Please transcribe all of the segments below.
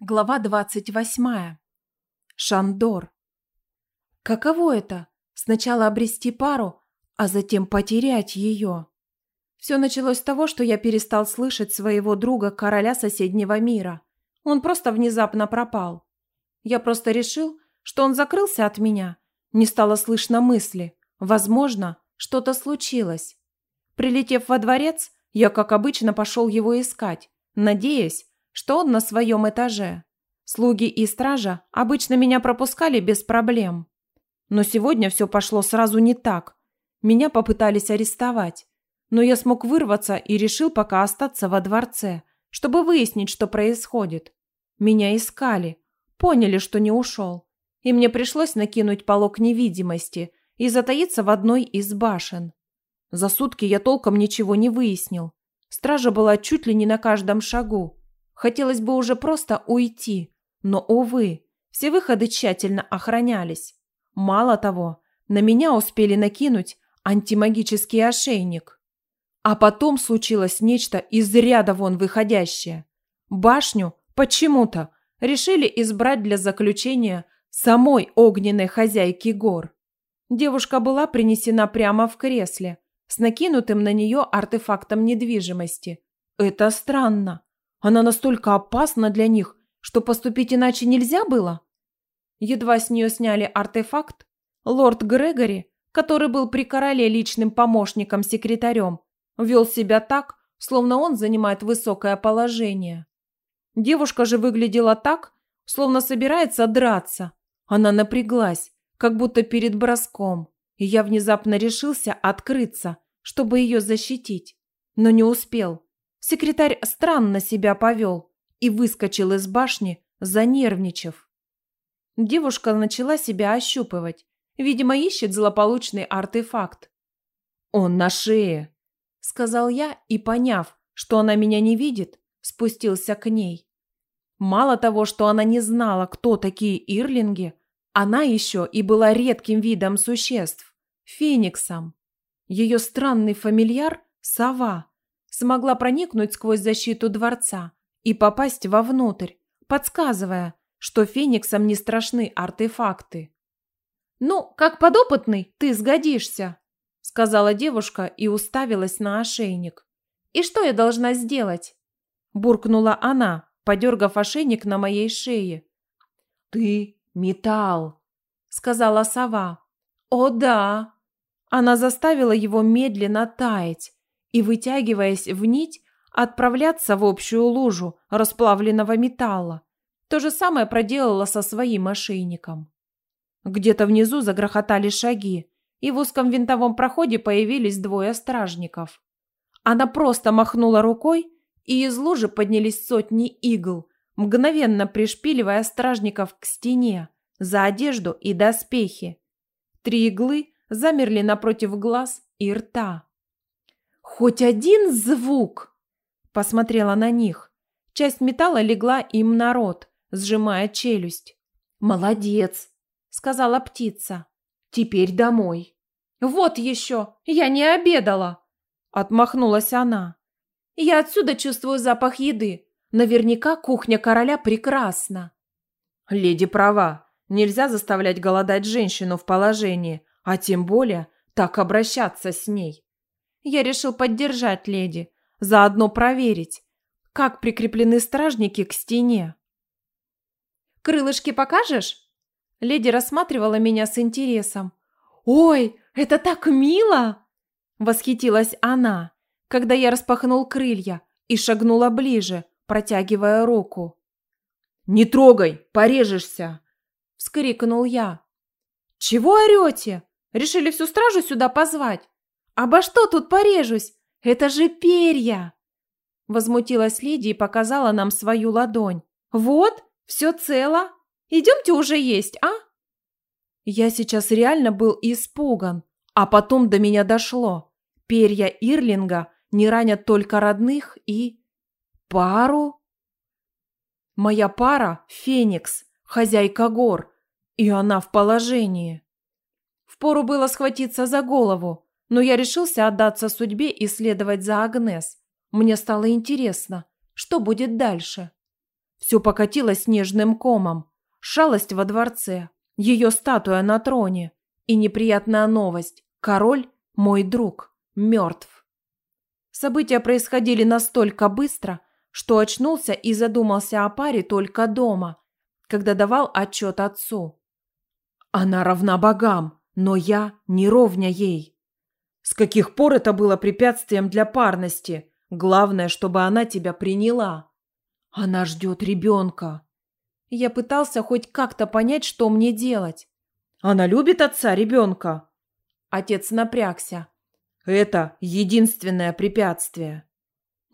Глава двадцать восьмая. Шандор. Каково это? Сначала обрести пару, а затем потерять ее. Все началось с того, что я перестал слышать своего друга, короля соседнего мира. Он просто внезапно пропал. Я просто решил, что он закрылся от меня. Не стало слышно мысли. Возможно, что-то случилось. Прилетев во дворец, я, как обычно, пошел его искать, надеясь, что он на своем этаже. Слуги и стража обычно меня пропускали без проблем. Но сегодня все пошло сразу не так. Меня попытались арестовать. Но я смог вырваться и решил пока остаться во дворце, чтобы выяснить, что происходит. Меня искали, поняли, что не ушел. И мне пришлось накинуть полог невидимости и затаиться в одной из башен. За сутки я толком ничего не выяснил. Стража была чуть ли не на каждом шагу. Хотелось бы уже просто уйти, но, увы, все выходы тщательно охранялись. Мало того, на меня успели накинуть антимагический ошейник. А потом случилось нечто из ряда вон выходящее. Башню почему-то решили избрать для заключения самой огненной хозяйки гор. Девушка была принесена прямо в кресле, с накинутым на нее артефактом недвижимости. Это странно. Она настолько опасна для них, что поступить иначе нельзя было? Едва с нее сняли артефакт, лорд Грегори, который был при короле личным помощником-секретарем, вел себя так, словно он занимает высокое положение. Девушка же выглядела так, словно собирается драться. Она напряглась, как будто перед броском, и я внезапно решился открыться, чтобы ее защитить, но не успел. Секретарь странно себя повел и выскочил из башни, занервничав. Девушка начала себя ощупывать. Видимо, ищет злополучный артефакт. «Он на шее», — сказал я и, поняв, что она меня не видит, спустился к ней. Мало того, что она не знала, кто такие ирлинги, она еще и была редким видом существ – фениксом. Ее странный фамильяр – сова, смогла проникнуть сквозь защиту дворца и попасть вовнутрь, подсказывая, что фениксам не страшны артефакты. «Ну, как подопытный, ты сгодишься», — сказала девушка и уставилась на ошейник. «И что я должна сделать?» Буркнула она, подергав ошейник на моей шее. «Ты металл», — сказала сова. «О да!» Она заставила его медленно таять, и, вытягиваясь в нить, отправляться в общую лужу расплавленного металла. То же самое проделала со своим ошейником. Где-то внизу загрохотали шаги, и в узком винтовом проходе появились двое стражников. Она просто махнула рукой, и из лужи поднялись сотни игл, мгновенно пришпиливая стражников к стене, за одежду и доспехи. Три иглы замерли напротив глаз и рта. «Хоть один звук!» Посмотрела на них. Часть металла легла им на рот, сжимая челюсть. «Молодец!» — сказала птица. «Теперь домой». «Вот еще! Я не обедала!» Отмахнулась она. «Я отсюда чувствую запах еды. Наверняка кухня короля прекрасна». «Леди права. Нельзя заставлять голодать женщину в положении, а тем более так обращаться с ней я решил поддержать леди, заодно проверить, как прикреплены стражники к стене. «Крылышки покажешь?» Леди рассматривала меня с интересом. «Ой, это так мило!» Восхитилась она, когда я распахнул крылья и шагнула ближе, протягивая руку. «Не трогай, порежешься!» Вскрикнул я. «Чего орете? Решили всю стражу сюда позвать? «Обо что тут порежусь? Это же перья!» Возмутилась леди и показала нам свою ладонь. «Вот, все цело. Идемте уже есть, а?» Я сейчас реально был испуган, а потом до меня дошло. Перья Ирлинга не ранят только родных и... пару? Моя пара – Феникс, хозяйка гор, и она в положении. Впору было схватиться за голову, но я решился отдаться судьбе и следовать за Агнес. Мне стало интересно, что будет дальше. Все покатилось снежным комом. Шалость во дворце, ее статуя на троне и неприятная новость. Король, мой друг, мертв. События происходили настолько быстро, что очнулся и задумался о паре только дома, когда давал отчет отцу. Она равна богам, но я не ровня ей. С каких пор это было препятствием для парности? Главное, чтобы она тебя приняла. Она ждет ребенка. Я пытался хоть как-то понять, что мне делать. Она любит отца ребенка? Отец напрягся. Это единственное препятствие.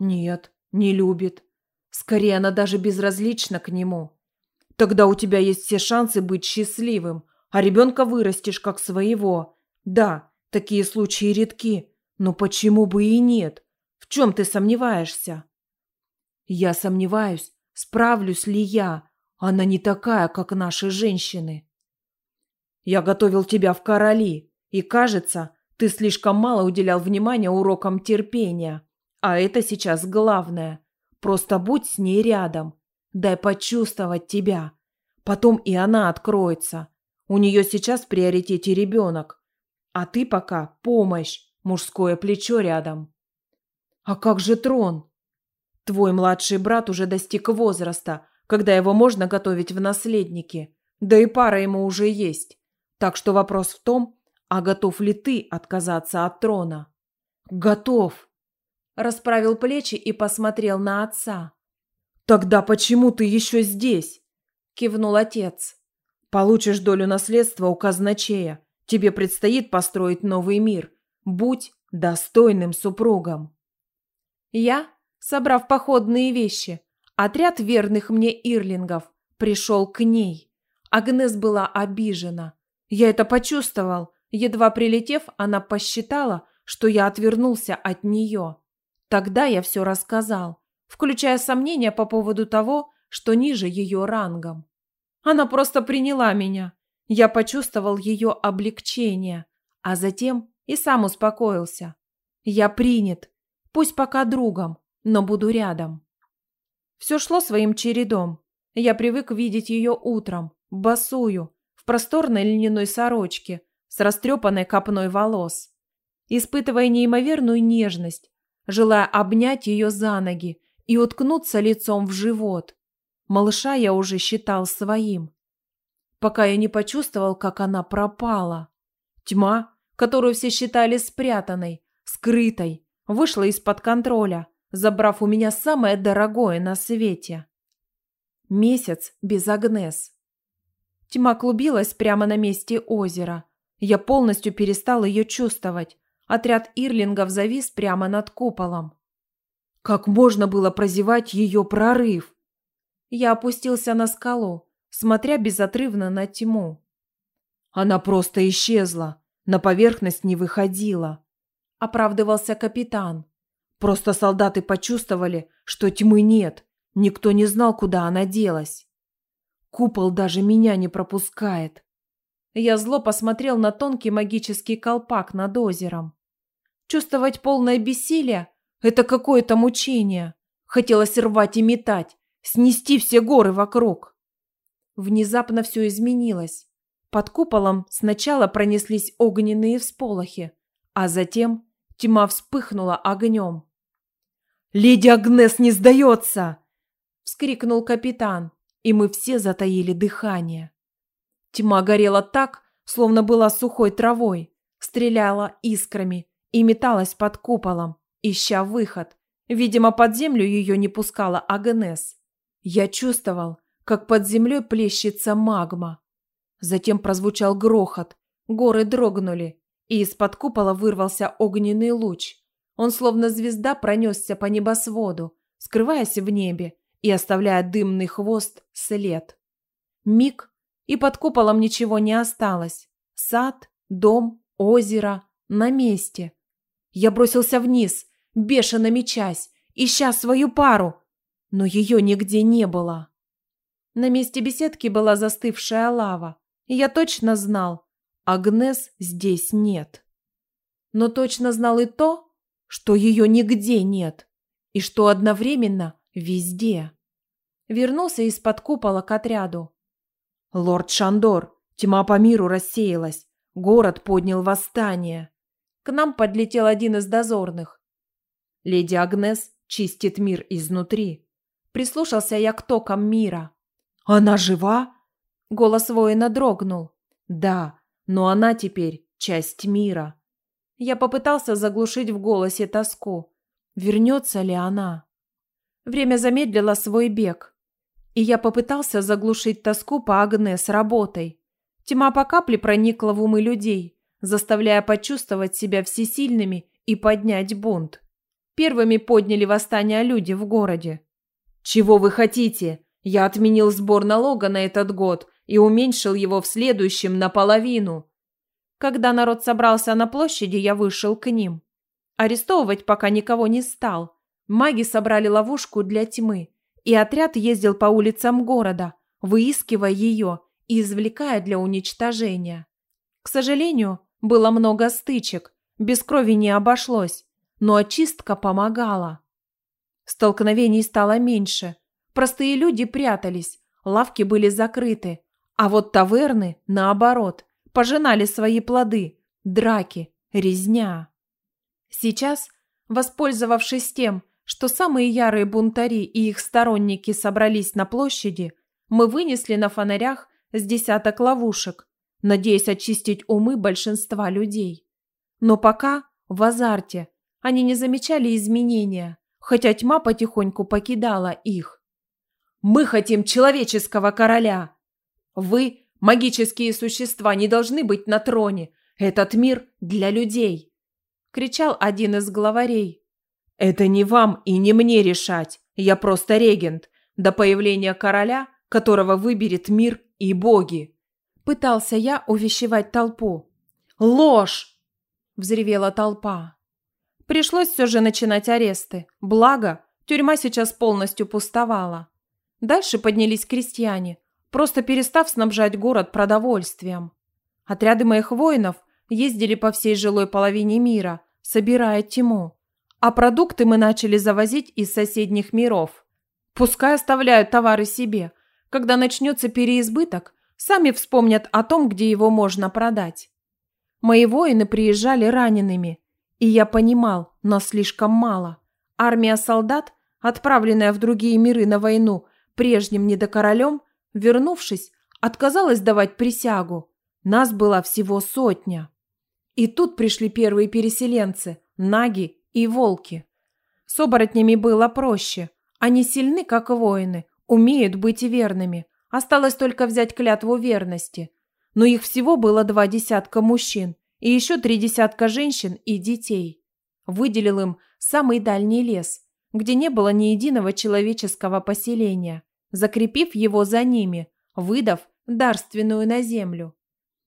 Нет, не любит. Скорее, она даже безразлична к нему. Тогда у тебя есть все шансы быть счастливым, а ребенка вырастешь как своего. Да, такие случаи редки, но почему бы и нет? В чем ты сомневаешься? Я сомневаюсь, справлюсь ли я. Она не такая, как наши женщины. Я готовил тебя в короли, и, кажется, ты слишком мало уделял внимания урокам терпения. А это сейчас главное. Просто будь с ней рядом. Дай почувствовать тебя. Потом и она откроется. У нее сейчас в приоритете ребенок. А ты пока помощь, мужское плечо рядом. А как же трон? Твой младший брат уже достиг возраста, когда его можно готовить в наследники. Да и пара ему уже есть. Так что вопрос в том, а готов ли ты отказаться от трона? Готов. Расправил плечи и посмотрел на отца. Тогда почему ты еще здесь? Кивнул отец. Получишь долю наследства у казначея. Тебе предстоит построить новый мир. Будь достойным супругом. Я, собрав походные вещи, отряд верных мне ирлингов, пришел к ней. Агнес была обижена. Я это почувствовал. Едва прилетев, она посчитала, что я отвернулся от нее. Тогда я все рассказал, включая сомнения по поводу того, что ниже ее рангом. Она просто приняла меня. Я почувствовал ее облегчение, а затем и сам успокоился. Я принят, пусть пока другом, но буду рядом. Все шло своим чередом. Я привык видеть ее утром, босую, в просторной льняной сорочке с растрепанной копной волос. Испытывая неимоверную нежность, желая обнять ее за ноги и уткнуться лицом в живот. Малыша я уже считал своим. Пока я не почувствовал, как она пропала. Тьма, которую все считали спрятанной, скрытой, вышла из-под контроля, забрав у меня самое дорогое на свете. Месяц без Агнес. Тьма клубилась прямо на месте озера. Я полностью перестал ее чувствовать. Отряд ирлингов завис прямо над куполом. Как можно было прозевать ее прорыв? Я опустился на скалу, смотря безотрывно на тьму. Она просто исчезла, на поверхность не выходила. Оправдывался капитан. Просто солдаты почувствовали, что тьмы нет. Никто не знал, куда она делась. Купол даже меня не пропускает. Я зло посмотрел на тонкий магический колпак над озером. Чувствовать полное бессилие – это какое-то мучение. Хотелось рвать и метать, снести все горы вокруг. Внезапно все изменилось. Под куполом сначала пронеслись огненные всполохи, а затем тьма вспыхнула огнем. «Леди Агнес не сдается!» – вскрикнул капитан и мы все затаили дыхание. Тьма горела так, словно была сухой травой, стреляла искрами и металась под куполом, ища выход. Видимо, под землю ее не пускала Агнес. Я чувствовал, как под землей плещется магма. Затем прозвучал грохот, горы дрогнули, и из-под купола вырвался огненный луч. Он словно звезда пронесся по небосводу, скрываясь в небе, и оставляя дымный хвост след. Миг, и под куполом ничего не осталось. Сад, дом, озеро на месте. Я бросился вниз, бешено мечась, ища свою пару, но ее нигде не было. На месте беседки была застывшая лава, и я точно знал, Агнес здесь нет. Но точно знал и то, что ее нигде нет, и что одновременно везде. Вернулся из-под купола к отряду. «Лорд Шандор, тьма по миру рассеялась. Город поднял восстание». К нам подлетел один из дозорных. Леди Агнес чистит мир изнутри. Прислушался я к токам мира. «Она жива?» Голос воина дрогнул. «Да, но она теперь часть мира». Я попытался заглушить в голосе тоску. Вернется ли она? Время замедлило свой бег. И я попытался заглушить тоску по Агнес работой. Тьма по капле проникла в умы людей, заставляя почувствовать себя всесильными и поднять бунт. Первыми подняли восстание люди в городе. «Чего вы хотите? Я отменил сбор налога на этот год и уменьшил его в следующем наполовину». Когда народ собрался на площади, я вышел к ним. Арестовывать пока никого не стал. Маги собрали ловушку для тьмы, и отряд ездил по улицам города, выискивая ее и извлекая для уничтожения. К сожалению, было много стычек, без крови не обошлось, но очистка помогала. Столкновений стало меньше. Простые люди прятались, лавки были закрыты, а вот таверны, наоборот, пожинали свои плоды, драки, резня. Сейчас, воспользовавшись тем, что самые ярые бунтари и их сторонники собрались на площади, мы вынесли на фонарях с десяток ловушек, надеясь очистить умы большинства людей. Но пока, в азарте, они не замечали изменения, хотя тьма потихоньку покидала их. «Мы хотим человеческого короля! Вы, магические существа, не должны быть на троне! Этот мир для людей!» – кричал один из главарей. «Это не вам и не мне решать, я просто регент, до появления короля, которого выберет мир и боги!» Пытался я увещевать толпу. «Ложь!» – взревела толпа. Пришлось все же начинать аресты. Благо, тюрьма сейчас полностью пустовала. Дальше поднялись крестьяне, просто перестав снабжать город продовольствием. Отряды моих воинов ездили по всей жилой половине мира, собирая тьму. А продукты мы начали завозить из соседних миров. Пускай оставляют товары себе. Когда начнется переизбыток, сами вспомнят о том, где его можно продать. Мои воины приезжали ранеными – и я понимал, но слишком мало. Армия солдат, отправленная в другие миры на войну прежним недокоролем, вернувшись, отказалась давать присягу. Нас была всего сотня. И тут пришли первые переселенцы, наги и волки. С оборотнями было проще. Они сильны, как воины, умеют быть верными. Осталось только взять клятву верности. Но их всего было два десятка мужчин, и еще три десятка женщин и детей. Выделил им самый дальний лес, где не было ни единого человеческого поселения, закрепив его за ними, выдав дарственную на землю.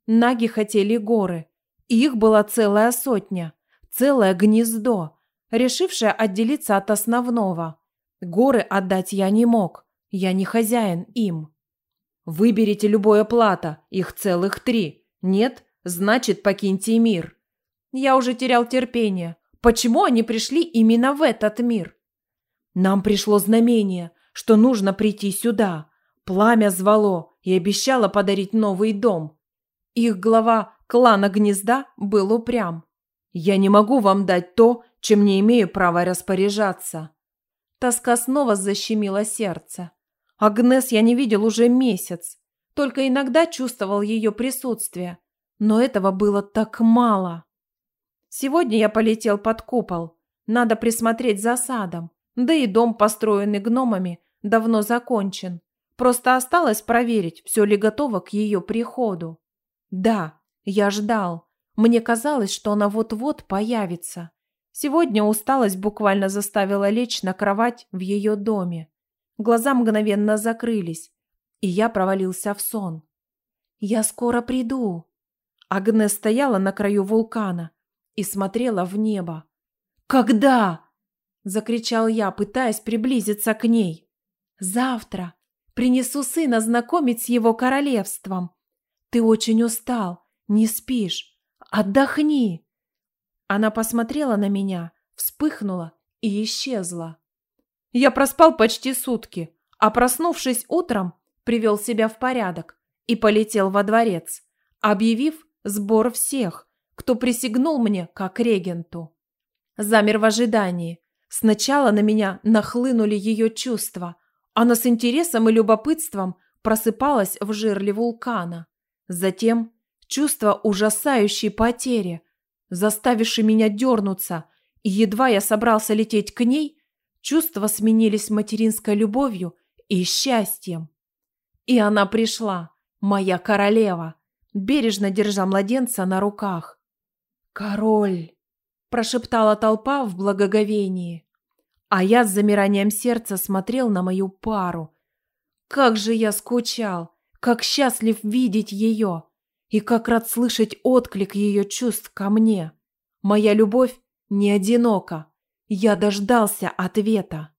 Наги хотели горы, и их была целая сотня, целое гнездо, решившее отделиться от основного. Горы отдать я не мог, я не хозяин им. Выберите любое плато, их целых три. Нет, Значит, покиньте мир. Я уже терял терпение. Почему они пришли именно в этот мир? Нам пришло знамение, что нужно прийти сюда. Пламя звало и обещало подарить новый дом. Их глава клана Гнезда был упрям. Я не могу вам дать то, чем не имею права распоряжаться. Тоска снова защемила сердце. Агнес я не видел уже месяц. Только иногда чувствовал ее присутствие. Но этого было так мало. Сегодня я полетел под купол. Надо присмотреть за садом. Да и дом, построенный гномами, давно закончен. Просто осталось проверить, все ли готово к ее приходу. Да, я ждал. Мне казалось, что она вот-вот появится. Сегодня усталость буквально заставила лечь на кровать в ее доме. Глаза мгновенно закрылись, и я провалился в сон. «Я скоро приду», Агнес стояла на краю вулкана и смотрела в небо. «Когда?» – закричал я, пытаясь приблизиться к ней. «Завтра. Принесу сына знакомить с его королевством. Ты очень устал, не спишь. Отдохни!» Она посмотрела на меня, вспыхнула и исчезла. Я проспал почти сутки, а проснувшись утром, привел себя в порядок и полетел во дворец, объявив сбор всех, кто присягнул мне как регенту. Замер в ожидании. Сначала на меня нахлынули ее чувства. Она с интересом и любопытством просыпалась в жирле вулкана. Затем чувство ужасающей потери, заставившей меня дернуться, и едва я собрался лететь к ней, чувства сменились материнской любовью и счастьем. И она пришла, моя королева, бережно держа младенца на руках. «Король!» – прошептала толпа в благоговении. А я с замиранием сердца смотрел на мою пару. Как же я скучал, как счастлив видеть ее и как рад слышать отклик ее чувств ко мне. Моя любовь не одинока. Я дождался ответа.